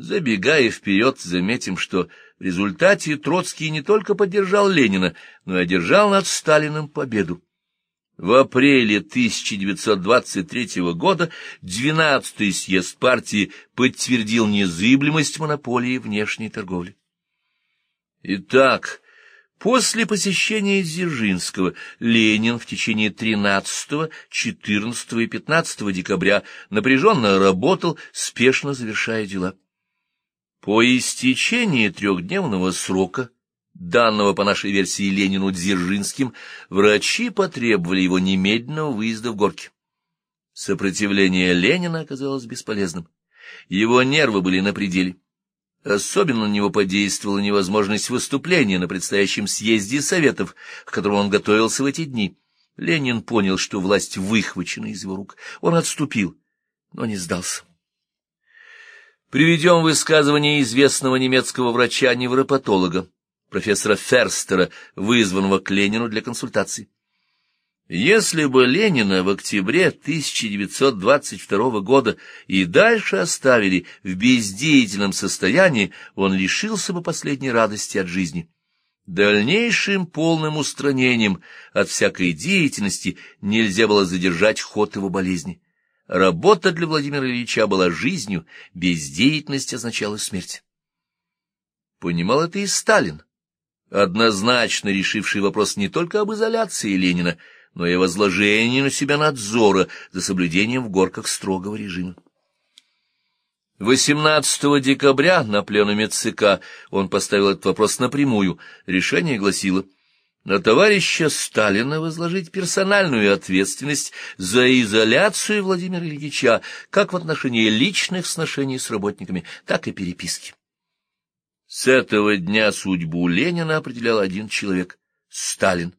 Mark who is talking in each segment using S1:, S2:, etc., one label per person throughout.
S1: Забегая вперед, заметим, что в результате Троцкий не только поддержал Ленина, но и одержал над Сталиным победу. В апреле 1923 года 12-й съезд партии подтвердил незыблемость монополии внешней торговли. Итак, после посещения Дзержинского Ленин в течение 13, 14 и 15 декабря напряженно работал, спешно завершая дела. По истечении трехдневного срока, данного по нашей версии Ленину Дзержинским, врачи потребовали его немедленного выезда в горки. Сопротивление Ленина оказалось бесполезным. Его нервы были на пределе. Особенно на него подействовала невозможность выступления на предстоящем съезде Советов, к которому он готовился в эти дни. Ленин понял, что власть выхвачена из его рук. Он отступил, но не сдался. Приведем высказывание известного немецкого врача-невропатолога, профессора Ферстера, вызванного к Ленину для консультаций. Если бы Ленина в октябре 1922 года и дальше оставили в бездеятельном состоянии, он лишился бы последней радости от жизни. Дальнейшим полным устранением от всякой деятельности нельзя было задержать ход его болезни. Работа для Владимира Ильича была жизнью, бездеятельность означала смерть. Понимал это и Сталин, однозначно решивший вопрос не только об изоляции Ленина, но и возложении на себя надзора за соблюдением в горках строгого режима. 18 декабря на пленуме ЦК он поставил этот вопрос напрямую. Решение гласило — на товарища Сталина возложить персональную ответственность за изоляцию Владимира Ильича как в отношении личных сношений с работниками, так и переписки. С этого дня судьбу Ленина определял один человек — Сталин.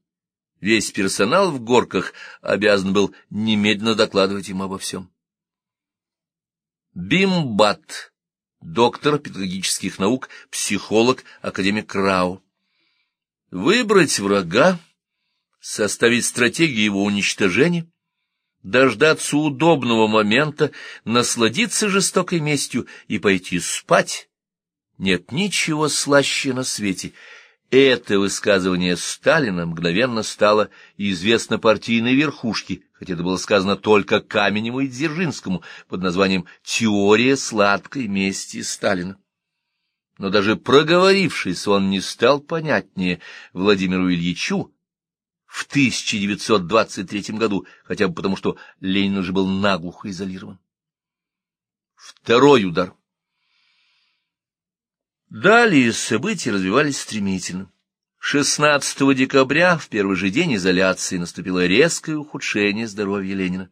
S1: Весь персонал в горках обязан был немедленно докладывать ему обо всем. Бимбат, доктор педагогических наук, психолог, академик Крау. Выбрать врага, составить стратегию его уничтожения, дождаться удобного момента, насладиться жестокой местью и пойти спать. Нет ничего слаще на свете. Это высказывание Сталина мгновенно стало известно партийной верхушке, хотя это было сказано только Каменеву и Дзержинскому под названием «Теория сладкой мести Сталина» но даже проговорившись, он не стал понятнее Владимиру Ильичу в 1923 году, хотя бы потому, что Ленин уже был наглухо изолирован. Второй удар. Далее события развивались стремительно. 16 декабря, в первый же день изоляции, наступило резкое ухудшение здоровья Ленина.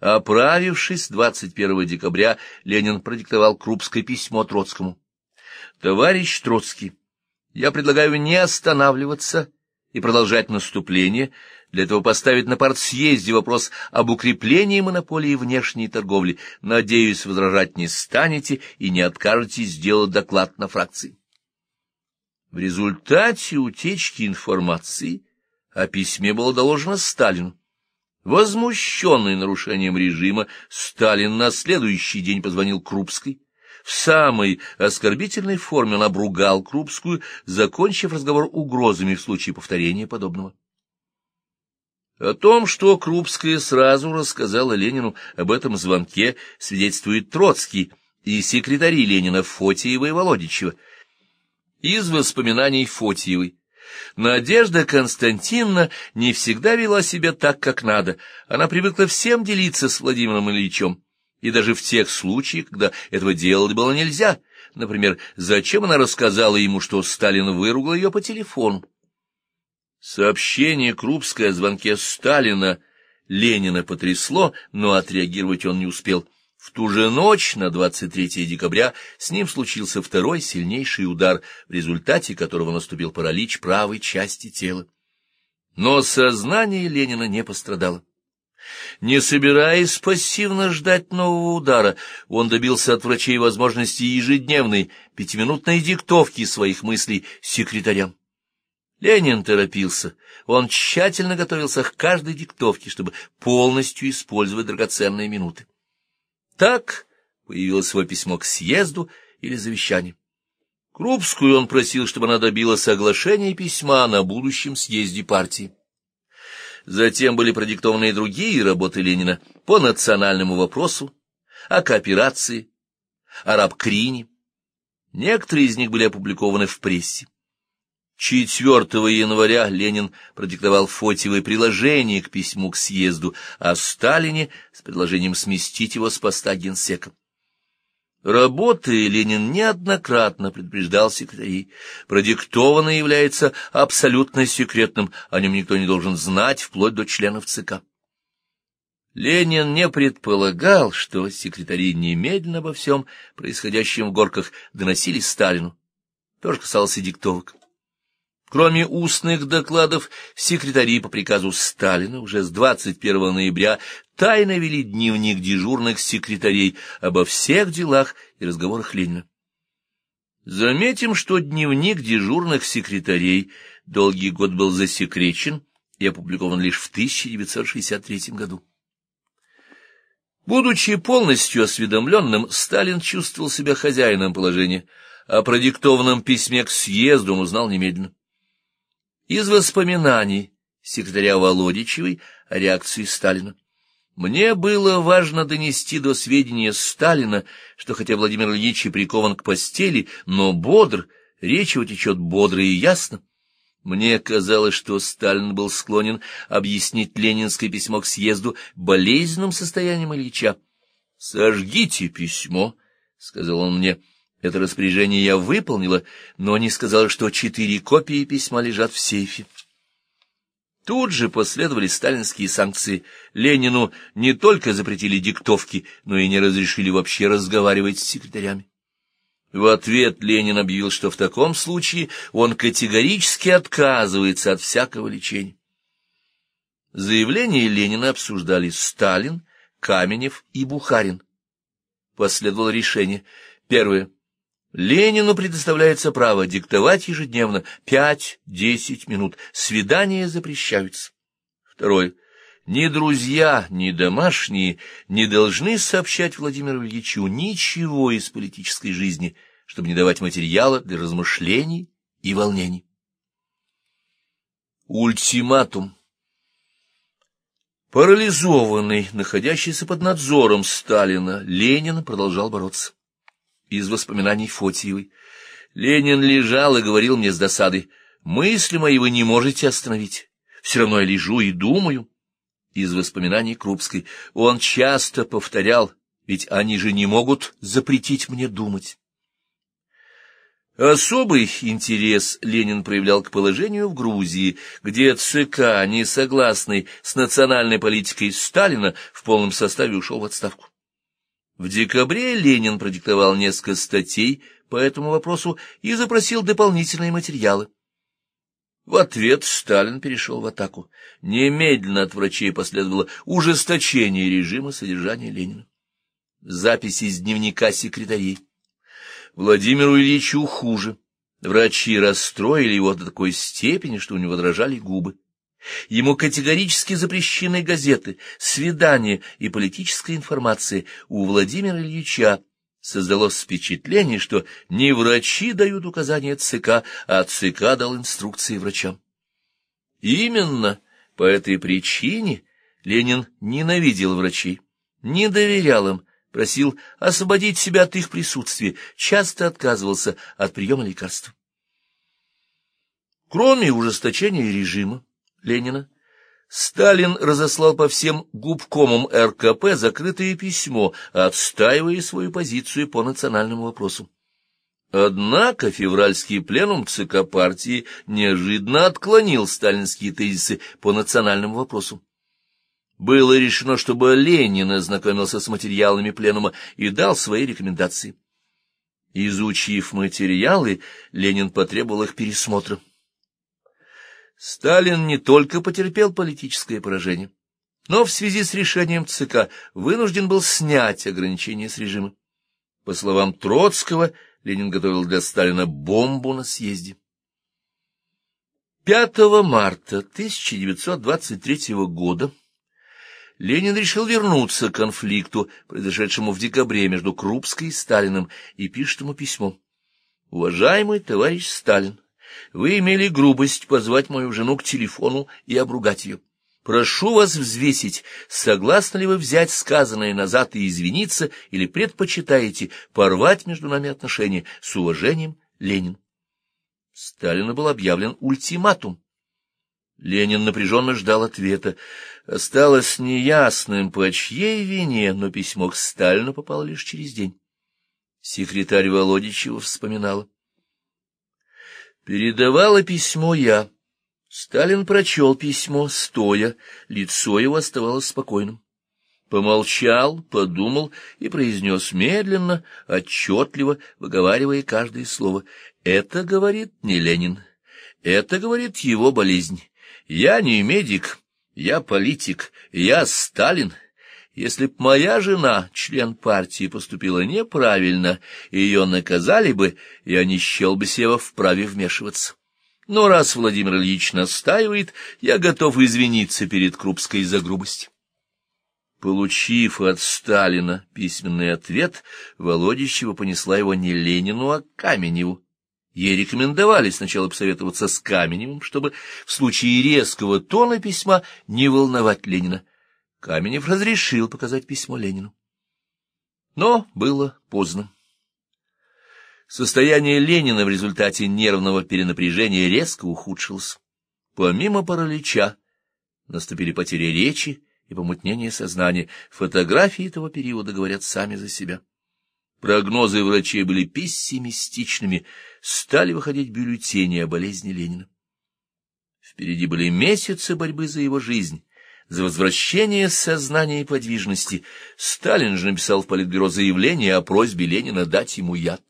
S1: Оправившись 21 декабря, Ленин продиктовал Крупское письмо Троцкому. Товарищ Троцкий, я предлагаю не останавливаться и продолжать наступление, для этого поставить на партсъезде вопрос об укреплении монополии внешней торговли. Надеюсь, возражать не станете и не откажетесь сделать доклад на фракции. В результате утечки информации о письме было доложено Сталину. Возмущенный нарушением режима, Сталин на следующий день позвонил Крупской, в самой оскорбительной форме он обругал Крупскую, закончив разговор угрозами в случае повторения подобного. О том, что Крупская сразу рассказала Ленину об этом звонке, свидетельствует Троцкий и секретари Ленина Фотиева и Володичева. Из воспоминаний Фотиевой. Надежда Константиновна не всегда вела себя так, как надо. Она привыкла всем делиться с Владимиром Ильичем и даже в тех случаях, когда этого делать было нельзя. Например, зачем она рассказала ему, что Сталин выругал ее по телефону? Сообщение Крупской о звонке Сталина Ленина потрясло, но отреагировать он не успел. В ту же ночь, на 23 декабря, с ним случился второй сильнейший удар, в результате которого наступил паралич правой части тела. Но сознание Ленина не пострадало. Не собираясь пассивно ждать нового удара, он добился от врачей возможности ежедневной пятиминутной диктовки своих мыслей секретарям. Ленин торопился. Он тщательно готовился к каждой диктовке, чтобы полностью использовать драгоценные минуты. Так появилось его письмо к съезду или завещание. Крупскую он просил, чтобы она добила соглашения письма на будущем съезде партии. Затем были продиктованы и другие работы Ленина по национальному вопросу, о кооперации, о рабкрине. Некоторые из них были опубликованы в прессе. 4 января Ленин продиктовал Фотьевой приложение к письму к съезду о Сталине с предложением сместить его с поста генсека. Работы Ленин неоднократно предупреждал секретарей. Продиктованное является абсолютно секретным, о нем никто не должен знать, вплоть до членов ЦК. Ленин не предполагал, что секретари немедленно обо всем происходящем в горках доносили Сталину. То же касалось и диктовок. Кроме устных докладов, секретари по приказу Сталина уже с 21 ноября тайно вели дневник дежурных секретарей обо всех делах и разговорах Ленина. Заметим, что дневник дежурных секретарей долгий год был засекречен и опубликован лишь в 1963 году. Будучи полностью осведомленным, Сталин чувствовал себя хозяином положения. О продиктованном письме к съезду он узнал немедленно. Из воспоминаний секретаря Володичевой о реакции Сталина. Мне было важно донести до сведения Сталина, что хотя Владимир Ильич и прикован к постели, но бодр, речь его течет бодро и ясно. Мне казалось, что Сталин был склонен объяснить ленинское письмо к съезду болезненным состоянием Ильича. «Сожгите письмо», — сказал он мне, — это распоряжение я выполнила, но не сказала, что четыре копии письма лежат в сейфе. Тут же последовали сталинские санкции. Ленину не только запретили диктовки, но и не разрешили вообще разговаривать с секретарями. В ответ Ленин объявил, что в таком случае он категорически отказывается от всякого лечения. Заявление Ленина обсуждали Сталин, Каменев и Бухарин. Последовало решение. Первое. Ленину предоставляется право диктовать ежедневно пять-десять минут. Свидания запрещаются. Второе. Ни друзья, ни домашние не должны сообщать Владимиру Ильичу ничего из политической жизни, чтобы не давать материала для размышлений и волнений. Ультиматум Парализованный, находящийся под надзором Сталина, Ленин продолжал бороться из воспоминаний Фотиевой. Ленин лежал и говорил мне с досадой, «Мысли мои вы не можете остановить. Все равно я лежу и думаю». Из воспоминаний Крупской он часто повторял, ведь они же не могут запретить мне думать. Особый интерес Ленин проявлял к положению в Грузии, где ЦК, не согласный с национальной политикой Сталина, в полном составе ушел в отставку. В декабре Ленин продиктовал несколько статей по этому вопросу и запросил дополнительные материалы. В ответ Сталин перешел в атаку. Немедленно от врачей последовало ужесточение режима содержания Ленина. Записи из дневника секретарей. Владимиру Ильичу хуже. Врачи расстроили его до такой степени, что у него дрожали губы. Ему категорически запрещены газеты, свидания и политическая информация. У Владимира Ильича создалось впечатление, что не врачи дают указания ЦК, а ЦК дал инструкции врачам. Именно по этой причине Ленин ненавидел врачей, не доверял им, просил освободить себя от их присутствия, часто отказывался от приема лекарств. Кроме ужесточения режима, Ленина, Сталин разослал по всем губкомам РКП закрытое письмо, отстаивая свою позицию по национальному вопросу. Однако февральский пленум ЦК партии неожиданно отклонил сталинские тезисы по национальному вопросу. Было решено, чтобы Ленин ознакомился с материалами пленума и дал свои рекомендации. Изучив материалы, Ленин потребовал их пересмотра. Сталин не только потерпел политическое поражение, но в связи с решением ЦК вынужден был снять ограничения с режима. По словам Троцкого, Ленин готовил для Сталина бомбу на съезде. 5 марта 1923 года Ленин решил вернуться к конфликту, произошедшему в декабре между Крупской и Сталиным, и пишет ему письмо. «Уважаемый товарищ Сталин, вы имели грубость позвать мою жену к телефону и обругать ее. Прошу вас взвесить, согласны ли вы взять сказанное назад и извиниться, или предпочитаете порвать между нами отношения с уважением Ленин. Сталину был объявлен ультиматум. Ленин напряженно ждал ответа. Осталось неясным, по чьей вине, но письмо к Сталину попало лишь через день. Секретарь Володичева вспоминала. Передавала письмо я. Сталин прочел письмо, стоя, лицо его оставалось спокойным. Помолчал, подумал и произнес медленно, отчетливо, выговаривая каждое слово. «Это, — говорит, — не Ленин. Это, — говорит, — его болезнь. Я не медик, я политик, я Сталин. Если б моя жена, член партии, поступила неправильно, ее наказали бы, я не счел бы себя вправе вмешиваться. Но раз Владимир Ильич настаивает, я готов извиниться перед Крупской за грубость. Получив от Сталина письменный ответ, Володищева понесла его не Ленину, а Каменеву. Ей рекомендовали сначала посоветоваться с Каменевым, чтобы в случае резкого тона письма не волновать Ленина. Каменев разрешил показать письмо Ленину. Но было поздно. Состояние Ленина в результате нервного перенапряжения резко ухудшилось. Помимо паралича наступили потери речи и помутнение сознания. Фотографии этого периода говорят сами за себя. Прогнозы врачей были пессимистичными, стали выходить бюллетени о болезни Ленина. Впереди были месяцы борьбы за его жизнь, за возвращение сознания и подвижности. Сталин же написал в Политбюро заявление о просьбе Ленина дать ему яд.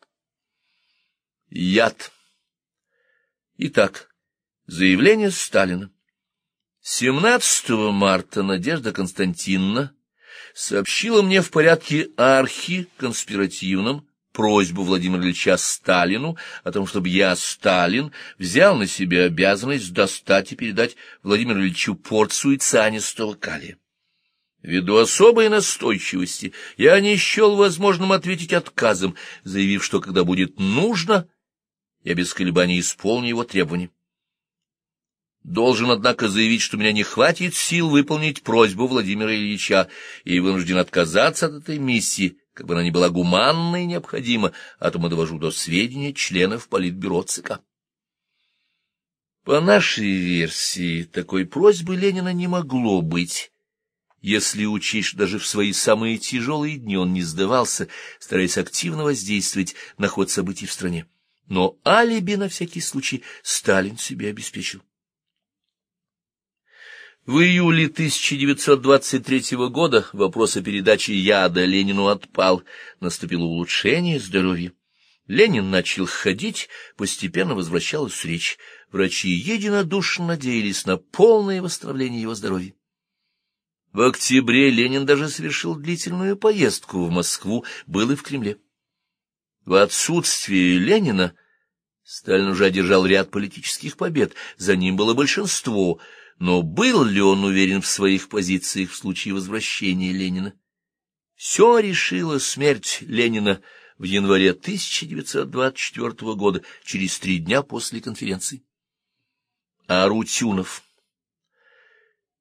S1: Яд. Итак, заявление Сталина. 17 марта Надежда Константиновна сообщила мне в порядке архи конспиративном просьбу Владимира Ильича Сталину о том, чтобы я, Сталин, взял на себя обязанность достать и передать Владимиру Ильичу порцию цианистого калия. Ввиду особой настойчивости я не счел возможным ответить отказом, заявив, что когда будет нужно, я без колебаний исполню его требования. Должен, однако, заявить, что меня не хватит сил выполнить просьбу Владимира Ильича, и вынужден отказаться от этой миссии, как бы она ни была гуманна и необходима, а то мы довожу до сведения членов Политбюро ЦК. По нашей версии, такой просьбы Ленина не могло быть, если что даже в свои самые тяжелые дни он не сдавался, стараясь активно воздействовать на ход событий в стране но алиби на всякий случай Сталин себе обеспечил. В июле 1923 года вопрос о передаче яда Ленину отпал, наступило улучшение здоровья. Ленин начал ходить, постепенно возвращалась речь. Врачи единодушно надеялись на полное восстановление его здоровья. В октябре Ленин даже совершил длительную поездку в Москву, был и в Кремле. В отсутствие Ленина Сталин уже одержал ряд политических побед, за ним было большинство, но был ли он уверен в своих позициях в случае возвращения Ленина? Все решила смерть Ленина в январе 1924 года, через три дня после конференции. Арутюнов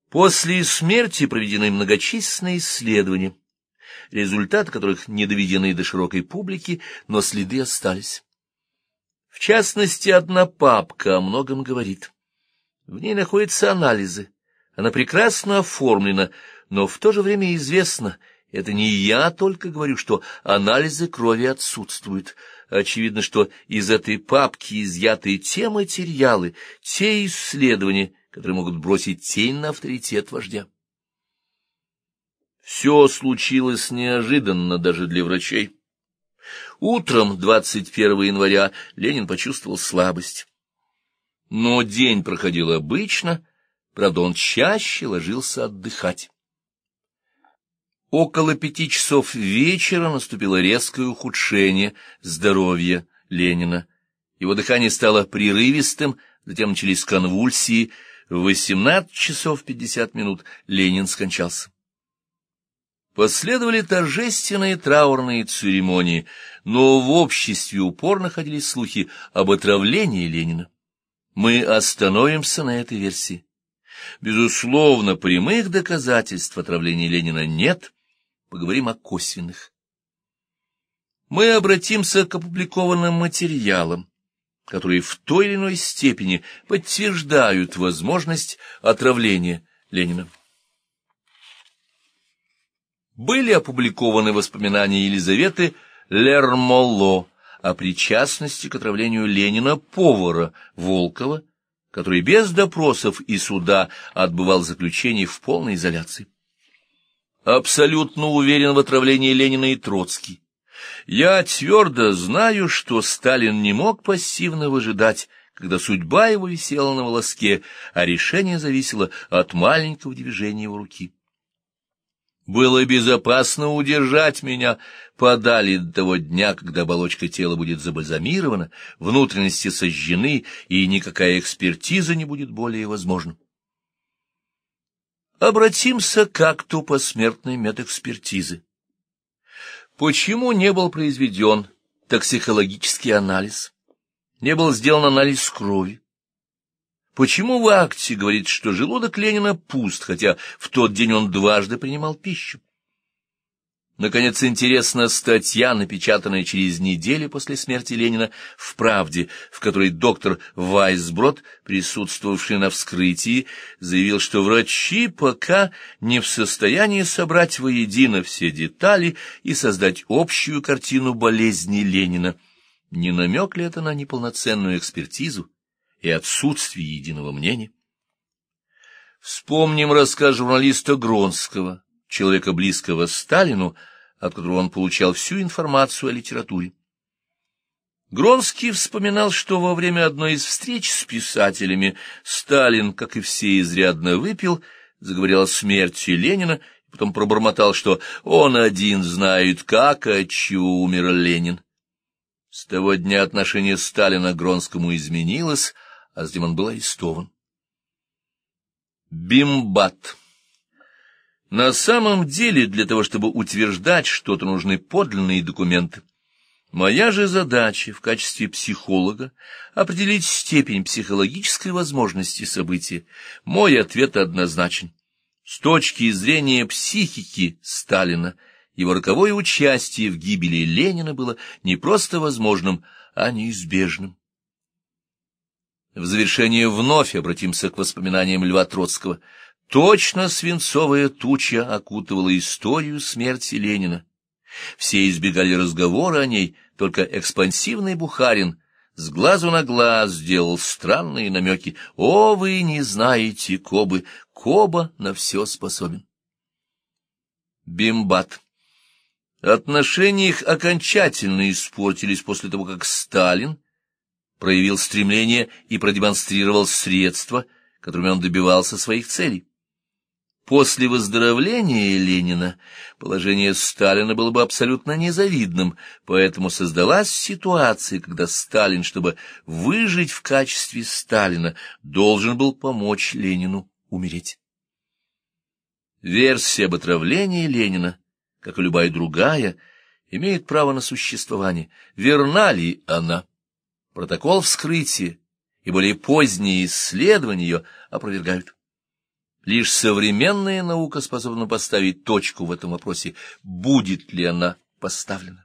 S1: После смерти проведены многочисленные исследования результаты которых не доведены до широкой публики, но следы остались. В частности, одна папка о многом говорит. В ней находятся анализы. Она прекрасно оформлена, но в то же время известно, это не я только говорю, что анализы крови отсутствуют. Очевидно, что из этой папки изъяты те материалы, те исследования, которые могут бросить тень на авторитет вождя. Все случилось неожиданно даже для врачей. Утром 21 января Ленин почувствовал слабость. Но день проходил обычно, правда, он чаще ложился отдыхать. Около пяти часов вечера наступило резкое ухудшение здоровья Ленина. Его дыхание стало прерывистым, затем начались конвульсии. В восемнадцать часов пятьдесят минут Ленин скончался. Последовали торжественные траурные церемонии, но в обществе упорно ходили слухи об отравлении Ленина. Мы остановимся на этой версии. Безусловно, прямых доказательств отравления Ленина нет, поговорим о косвенных. Мы обратимся к опубликованным материалам, которые в той или иной степени подтверждают возможность отравления Ленина. Были опубликованы воспоминания Елизаветы Лермоло о причастности к отравлению Ленина повара Волкова, который без допросов и суда отбывал заключение в полной изоляции. Абсолютно уверен в отравлении Ленина и Троцкий. Я твердо знаю, что Сталин не мог пассивно выжидать, когда судьба его висела на волоске, а решение зависело от маленького движения его руки. Было безопасно удержать меня подали до того дня, когда оболочка тела будет забальзамирована, внутренности сожжены, и никакая экспертиза не будет более возможна. Обратимся к акту посмертной медэкспертизы. Почему не был произведен токсикологический анализ? Не был сделан анализ крови? Почему в акте говорит, что желудок Ленина пуст, хотя в тот день он дважды принимал пищу? Наконец, интересна статья, напечатанная через неделю после смерти Ленина в «Правде», в которой доктор Вайсброд, присутствовавший на вскрытии, заявил, что врачи пока не в состоянии собрать воедино все детали и создать общую картину болезни Ленина. Не намек ли это на неполноценную экспертизу и отсутствие единого мнения? Вспомним рассказ журналиста Гронского человека близкого Сталину, от которого он получал всю информацию о литературе. Гронский вспоминал, что во время одной из встреч с писателями Сталин, как и все, изрядно выпил, заговорил о смерти Ленина, и потом пробормотал, что он один знает, как и от чего умер Ленин. С того дня отношение Сталина к Гронскому изменилось, а затем он был арестован. Бимбат на самом деле, для того, чтобы утверждать что-то, нужны подлинные документы. Моя же задача в качестве психолога определить степень психологической возможности события. Мой ответ однозначен. С точки зрения психики Сталина, его роковое участие в гибели Ленина было не просто возможным, а неизбежным. В завершение вновь обратимся к воспоминаниям Льва Троцкого – Точно свинцовая туча окутывала историю смерти Ленина. Все избегали разговора о ней, только экспансивный Бухарин с глазу на глаз сделал странные намеки. «О, вы не знаете Кобы! Коба на все способен!» Бимбат Отношения их окончательно испортились после того, как Сталин проявил стремление и продемонстрировал средства, которыми он добивался своих целей. После выздоровления Ленина положение Сталина было бы абсолютно незавидным, поэтому создалась ситуация, когда Сталин, чтобы выжить в качестве Сталина, должен был помочь Ленину умереть. Версия об отравлении Ленина, как и любая другая, имеет право на существование. Верна ли она? Протокол вскрытия и более поздние исследования ее опровергают. Лишь современная наука способна поставить точку в этом вопросе, будет ли она поставлена.